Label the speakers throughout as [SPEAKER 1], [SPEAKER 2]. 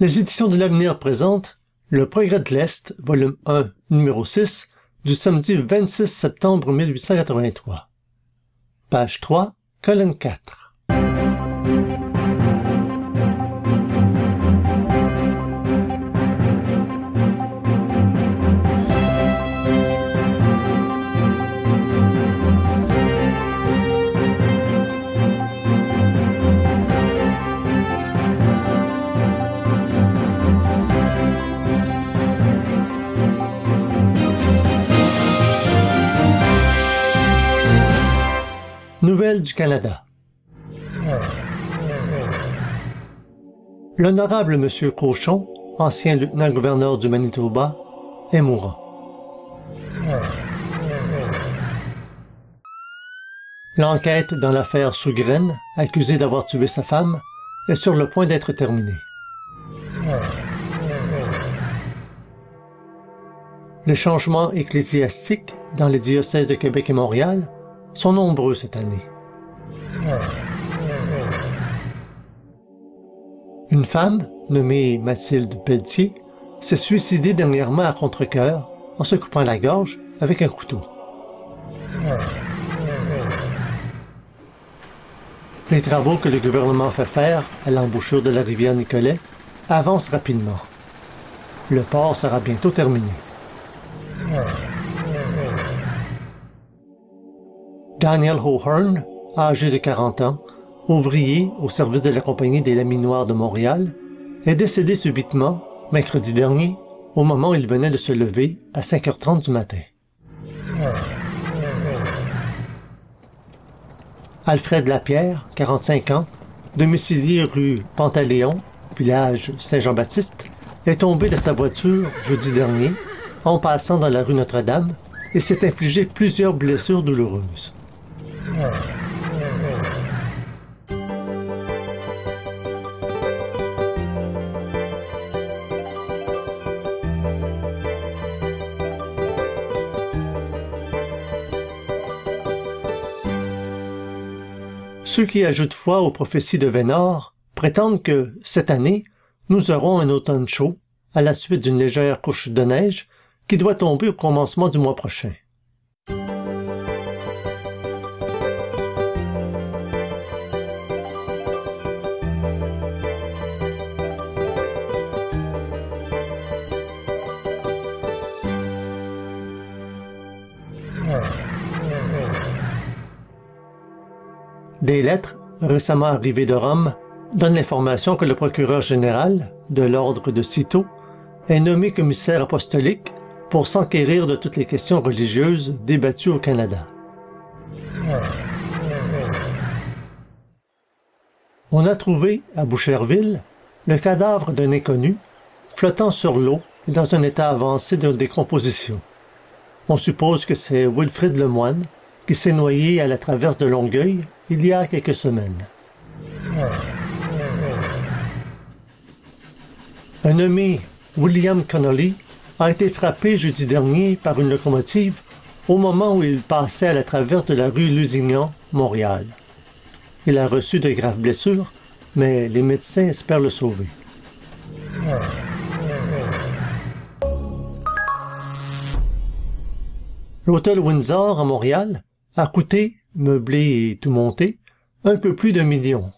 [SPEAKER 1] Les éditions de l'Avenir présentent Le Progrès de l'Est, volume 1, numéro 6, du samedi 26 septembre 1883. Page 3, colonne 4. Nouvelles du Canada. L'honorable Monsieur Cochon, ancien lieutenant-gouverneur du Manitoba, est mourant. L'enquête dans l'affaire Sougraine, accusée d'avoir tué sa femme, est sur le point d'être terminée. Les changements ecclésiastiques dans les diocèses de Québec et Montréal sont nombreux cette année. Une femme, nommée Mathilde Pelletier, s'est suicidée dernièrement à contre-cœur en se coupant la gorge avec un couteau. Les travaux que le gouvernement fait faire à l'embouchure de la rivière Nicolet avancent rapidement. Le port sera bientôt terminé. Daniel O'Hearn, âgé de 40 ans, ouvrier au service de la Compagnie des Laminoirs de Montréal, est décédé subitement, mercredi dernier, au moment où il venait de se lever à 5h30 du matin. Alfred Lapierre, 45 ans, domicilié rue Pantaléon, village Saint-Jean-Baptiste, est tombé de sa voiture jeudi dernier en passant dans la rue Notre-Dame et s'est infligé plusieurs blessures douloureuses. Ceux qui ajoutent foi aux prophéties de Vénard prétendent que, cette année, nous aurons un automne chaud, à la suite d'une légère couche de neige, qui doit tomber au commencement du mois prochain. Des lettres, récemment arrivées de Rome, donnent l'information que le procureur général, de l'ordre de Cîteaux, est nommé commissaire apostolique pour s'enquérir de toutes les questions religieuses débattues au Canada. On a trouvé, à Boucherville, le cadavre d'un inconnu, flottant sur l'eau et dans un état avancé de décomposition. On suppose que c'est Wilfrid Lemoine, qui s'est noyé à la traverse de Longueuil il y a quelques semaines. Un nommé William Connolly a été frappé jeudi dernier par une locomotive au moment où il passait à la traverse de la rue Lusignan, Montréal. Il a reçu de graves blessures, mais les médecins espèrent le sauver. L'hôtel Windsor à Montréal a coûté, meublé et tout monté, un peu plus d'un million.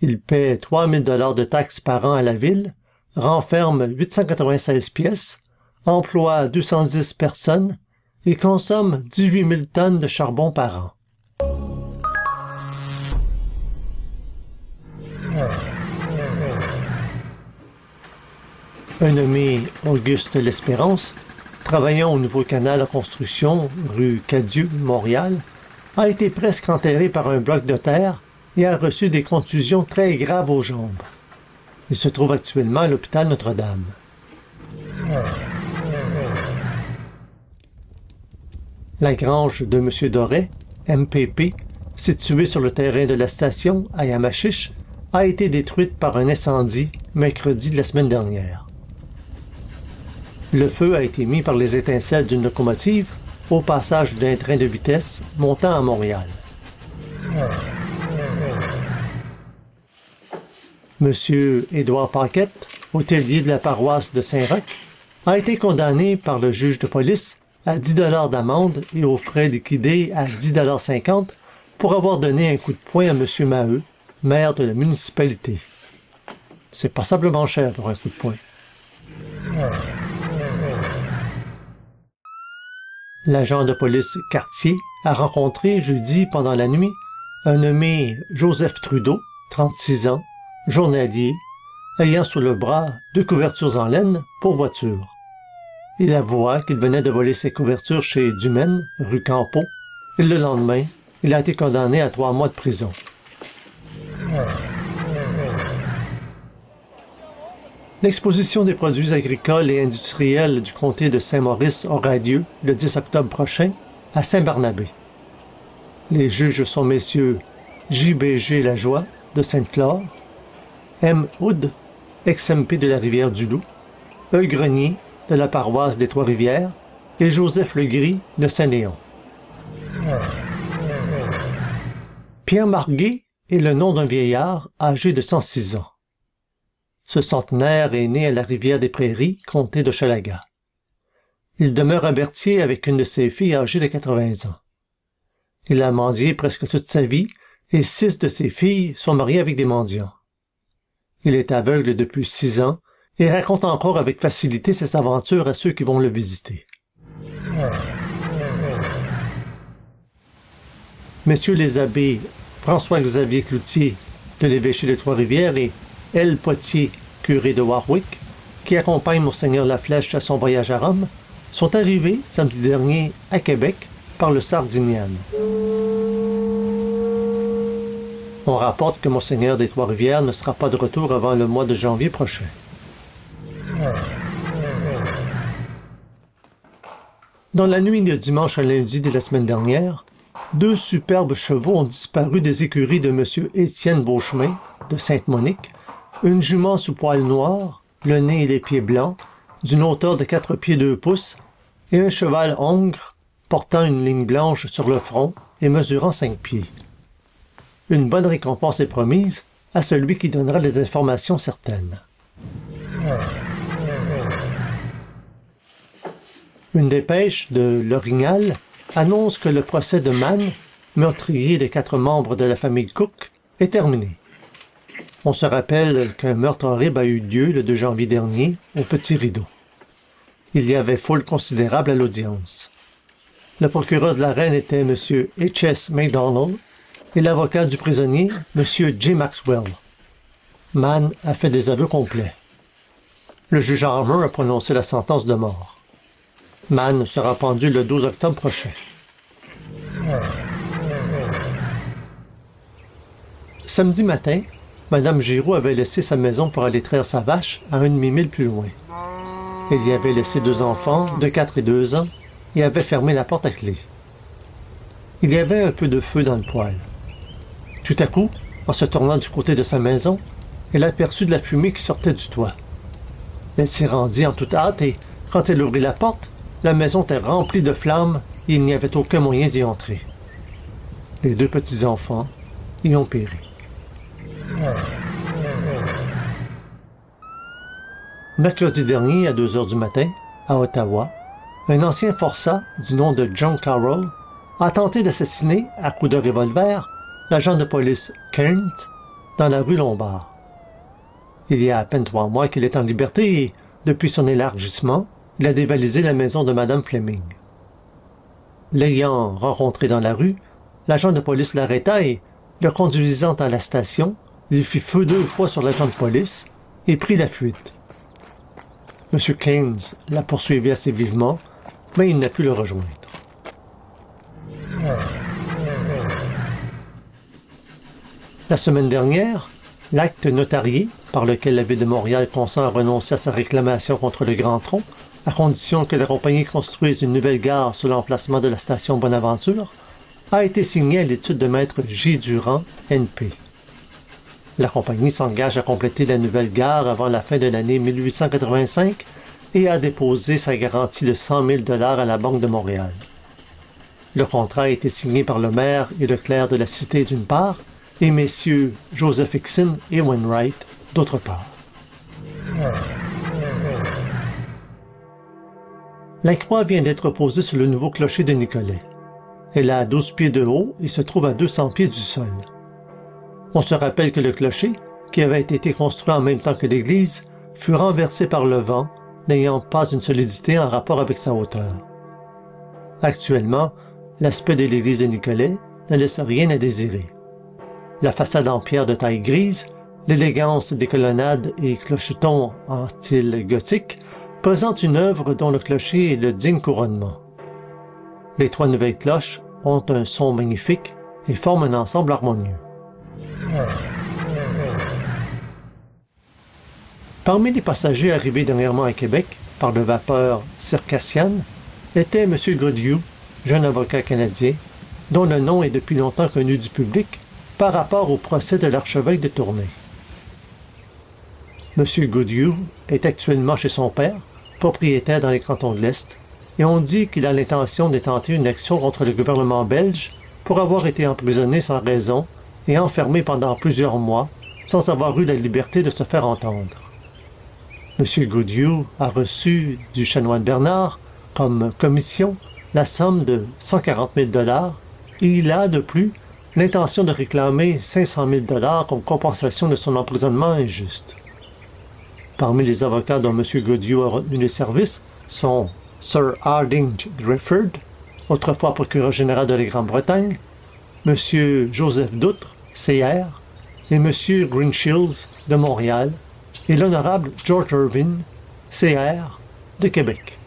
[SPEAKER 1] Il paie 3000 dollars de taxes par an à la ville, renferme 896 pièces, emploie 210 personnes et consomme 18 000 tonnes de charbon par an. Un nommé Auguste L'Espérance travaillant au nouveau canal en construction, rue Cadieux, Montréal, a été presque enterré par un bloc de terre et a reçu des contusions très graves aux jambes. Il se trouve actuellement à l'hôpital Notre-Dame. La grange de M. Doré, MPP, située sur le terrain de la station à Yamachiche, a été détruite par un incendie mercredi de la semaine dernière. Le feu a été mis par les étincelles d'une locomotive au passage d'un train de vitesse montant à Montréal. M. Édouard Paquette, hôtelier de la paroisse de Saint-Roch, a été condamné par le juge de police à 10 dollars d'amende et aux frais liquidés à 10 dollars 50 pour avoir donné un coup de poing à M. Maheu, maire de la municipalité. C'est passablement cher pour un coup de poing. L'agent de police Cartier a rencontré jeudi pendant la nuit un nommé Joseph Trudeau, 36 ans, journalier, ayant sous le bras deux couvertures en laine pour voiture. Il avoua qu'il venait de voler ses couvertures chez Dumaine, rue Campeau, et le lendemain, il a été condamné à trois mois de prison. L'exposition des produits agricoles et industriels du comté de Saint-Maurice aura lieu le 10 octobre prochain à Saint-Barnabé. Les juges sont messieurs J.B.G. Lajoie de Sainte-Flore, M. Hood, ex-MP de la Rivière-du-Loup, E. Grenier de la paroisse des Trois-Rivières et Joseph Legris de Saint-Léon. Pierre Marguet est le nom d'un vieillard âgé de 106 ans. Ce centenaire est né à la rivière des Prairies, comté de Chalaga. Il demeure à Berthier avec une de ses filles âgée de 80 ans. Il a mendié presque toute sa vie et six de ses filles sont mariées avec des mendiants. Il est aveugle depuis six ans et raconte encore avec facilité ses aventures à ceux qui vont le visiter. Messieurs les abbés François-Xavier Cloutier de l'évêché de Trois-Rivières et L. Potier, curé de Warwick, qui accompagne Monseigneur Laflèche à son voyage à Rome, sont arrivés samedi dernier à Québec par le Sardinian. On rapporte que Monseigneur des Trois-Rivières ne sera pas de retour avant le mois de janvier prochain. Dans la nuit de dimanche à lundi de la semaine dernière, deux superbes chevaux ont disparu des écuries de M. Étienne Beauchemin, de Sainte-Monique, une jument sous poil noir, le nez et les pieds blancs, d'une hauteur de quatre pieds deux pouces, et un cheval hongre, portant une ligne blanche sur le front et mesurant cinq pieds. Une bonne récompense est promise à celui qui donnera les informations certaines. Une dépêche de l'Orignal annonce que le procès de Mann, meurtrier de quatre membres de la famille Cook, est terminé. On se rappelle qu'un meurtre horrible a eu lieu le 2 janvier dernier au Petit Rideau. Il y avait foule considérable à l'audience. Le procureur de la reine était M. H.S. MacDonald et l'avocat du prisonnier, M. J. Maxwell. Mann a fait des aveux complets. Le juge Armour a prononcé la sentence de mort. Mann sera pendu le 12 octobre prochain. Samedi matin, Mme Giraud avait laissé sa maison pour aller traire sa vache à un demi-mille plus loin. Elle y avait laissé deux enfants de quatre et deux ans et avait fermé la porte à clé. Il y avait un peu de feu dans le poêle. Tout à coup, en se tournant du côté de sa maison, elle aperçut de la fumée qui sortait du toit. Elle s'y rendit en toute hâte et, quand elle ouvrit la porte, la maison était remplie de flammes et il n'y avait aucun moyen d'y entrer. Les deux petits-enfants y ont péri. Mercredi dernier, à 2 heures du matin, à Ottawa, un ancien forçat du nom de John Carroll a tenté d'assassiner, à coups de revolver, l'agent de police Kent dans la rue Lombard. Il y a à peine trois mois qu'il est en liberté et, depuis son élargissement, il a dévalisé la maison de Madame Fleming. L'ayant rencontré dans la rue, l'agent de police l'arrêta et, le conduisant à la station, il fit feu deux fois sur l'agent de police et prit la fuite. M. Keynes l'a poursuivi assez vivement, mais il n'a pu le rejoindre. La semaine dernière, l'acte notarié par lequel la Ville de Montréal consent à renoncer à sa réclamation contre le Grand Tronc, à condition que la compagnie construise une nouvelle gare sur l'emplacement de la station Bonaventure, a été signé à l'étude de maître J. Durand, NP. La compagnie s'engage à compléter la nouvelle gare avant la fin de l'année 1885 et a déposé sa garantie de 100 000 dollars à la Banque de Montréal. Le contrat a été signé par le maire et le clerc de la cité d'une part et messieurs Joseph Hickson et Wainwright d'autre part. La croix vient d'être posée sur le nouveau clocher de Nicolet. Elle a 12 pieds de haut et se trouve à 200 pieds du sol. On se rappelle que le clocher, qui avait été construit en même temps que l'église, fut renversé par le vent, n'ayant pas une solidité en rapport avec sa hauteur. Actuellement, l'aspect de l'église de Nicolet ne laisse rien à désirer. La façade en pierre de taille grise, l'élégance des colonnades et clochetons en style gothique présentent une œuvre dont le clocher est le digne couronnement. Les trois nouvelles cloches ont un son magnifique et forment un ensemble harmonieux. Parmi les passagers arrivés dernièrement à Québec par le vapeur circassienne était M. Goodieu, jeune avocat canadien, dont le nom est depuis longtemps connu du public par rapport au procès de l'archevêque de Tournai. M. Goodieu est actuellement chez son père, propriétaire dans les cantons de l'Est, et on dit qu'il a l'intention d'intenter une action contre le gouvernement belge pour avoir été emprisonné sans raison et enfermé pendant plusieurs mois sans avoir eu la liberté de se faire entendre. M. Goodieu a reçu du chanoine Bernard comme commission la somme de 140 000 dollars et il a, de plus, l'intention de réclamer 500 000 dollars comme compensation de son emprisonnement injuste. Parmi les avocats dont M. Goodieu a retenu les services sont Sir Hardinge Grifford, autrefois procureur général de la Grande-Bretagne, M. Joseph Doutre, CR, et M. Greenshields de Montréal, et l'honorable George Irvine, CR, de Québec.